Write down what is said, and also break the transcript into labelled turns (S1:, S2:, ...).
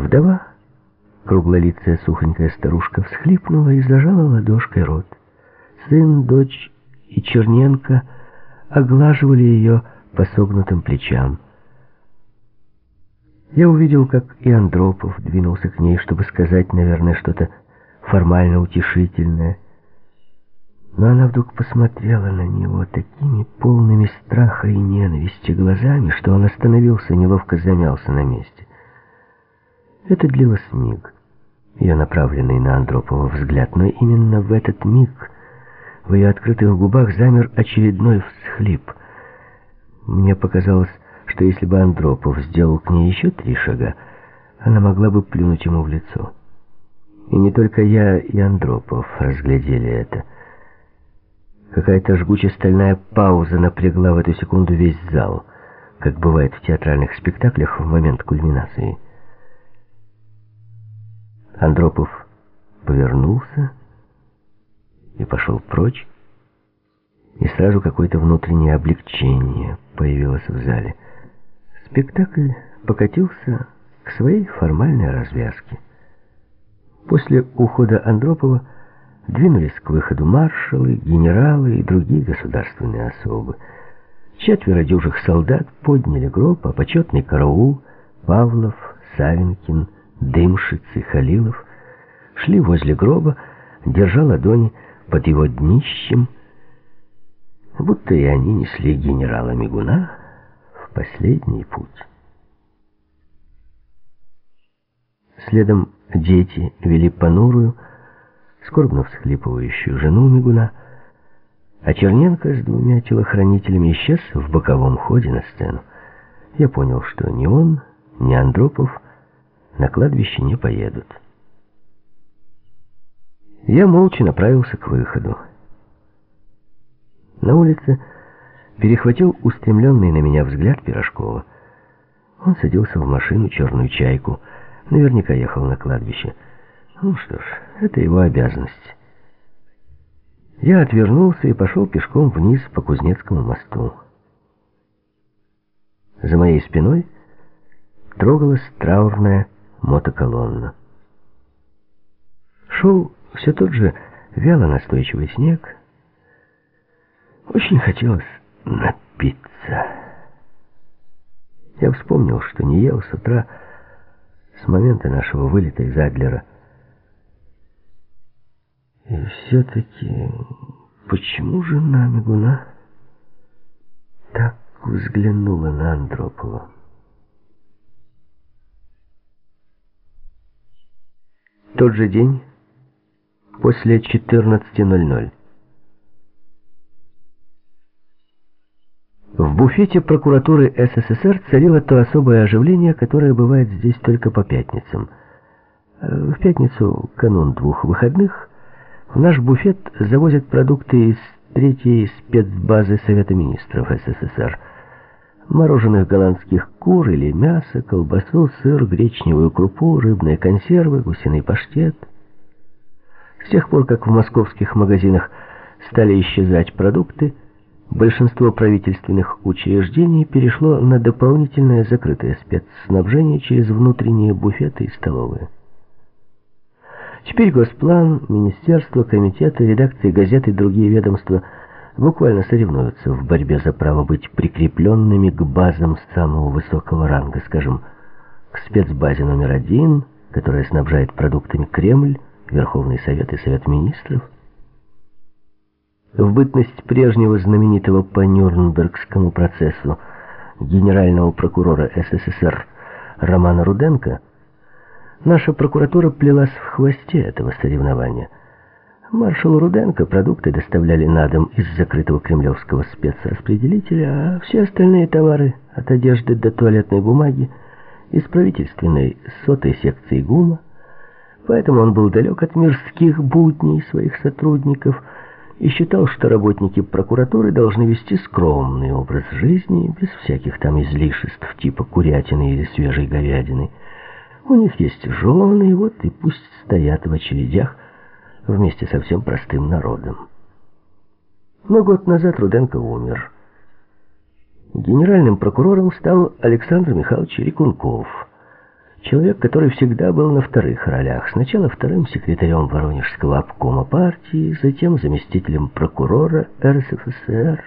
S1: Вдова, круглолицая сухонькая старушка, всхлипнула и зажала ладошкой рот. Сын, дочь и Черненко оглаживали ее по согнутым плечам. Я увидел, как и Андропов двинулся к ней, чтобы сказать, наверное, что-то формально утешительное. Но она вдруг посмотрела на него такими полными страха и ненависти глазами, что он остановился, неловко замялся на месте. Это длилось миг, ее направленный на Андропова взгляд, но именно в этот миг в ее открытых губах замер очередной всхлип. Мне показалось, что если бы Андропов сделал к ней еще три шага, она могла бы плюнуть ему в лицо. И не только я и Андропов разглядели это. Какая-то жгучая стальная пауза напрягла в эту секунду весь зал, как бывает в театральных спектаклях в момент кульминации. Андропов повернулся и пошел прочь, и сразу какое-то внутреннее облегчение появилось в зале. Спектакль покатился к своей формальной развязке. После ухода Андропова двинулись к выходу маршалы, генералы и другие государственные особы. Четверо дюжих солдат подняли гроб, а почетный караул Павлов, Савенкин, Дымшиц и Халилов шли возле гроба, держа ладони под его днищем, будто и они несли генерала Мигуна в последний путь. Следом дети вели понурую, скорбно всхлипывающую жену Мигуна, а Черненко с двумя телохранителями исчез в боковом ходе на сцену. Я понял, что ни он, ни Андропов на кладбище не поедут. Я молча направился к выходу. На улице перехватил устремленный на меня взгляд Пирожкова. Он садился в машину «Черную чайку», наверняка ехал на кладбище. Ну что ж, это его обязанность. Я отвернулся и пошел пешком вниз по Кузнецкому мосту. За моей спиной трогалась траурная мотоколонна. Шел все тот же вяло настойчивый снег. Очень хотелось напиться. Я вспомнил, что не ел с утра с момента нашего вылета из Адлера. И все-таки, почему же Намигуна так взглянула на Андропова? Тот же день, после 14.00. В буфете прокуратуры СССР царило то особое оживление, которое бывает здесь только по пятницам. В пятницу, канун двух выходных, в наш буфет завозят продукты из третьей спецбазы Совета Министров СССР – мороженых голландских кур или мясо, колбасу, сыр, гречневую крупу, рыбные консервы, гусиный паштет. С тех пор, как в московских магазинах стали исчезать продукты, большинство правительственных учреждений перешло на дополнительное закрытое спецснабжение через внутренние буфеты и столовые. Теперь Госплан, Министерство, комитеты, редакции газет и другие ведомства – буквально соревнуются в борьбе за право быть прикрепленными к базам самого высокого ранга, скажем, к спецбазе номер один, которая снабжает продуктами Кремль, Верховный Совет и Совет Министров. В бытность прежнего знаменитого по Нюрнбергскому процессу генерального прокурора СССР Романа Руденко наша прокуратура плелась в хвосте этого соревнования – Маршалу Руденко продукты доставляли на дом из закрытого кремлевского спецраспределителя, а все остальные товары, от одежды до туалетной бумаги, из правительственной сотой секции ГУМа. Поэтому он был далек от мирских будней своих сотрудников и считал, что работники прокуратуры должны вести скромный образ жизни, без всяких там излишеств типа курятины или свежей говядины. У них есть жены, вот и пусть стоят в очередях, вместе со всем простым народом. Но год назад Руденко умер. Генеральным прокурором стал Александр Михайлович Рекунков, Человек, который всегда был на вторых ролях. Сначала вторым секретарем Воронежского обкома партии, затем заместителем прокурора РСФСР,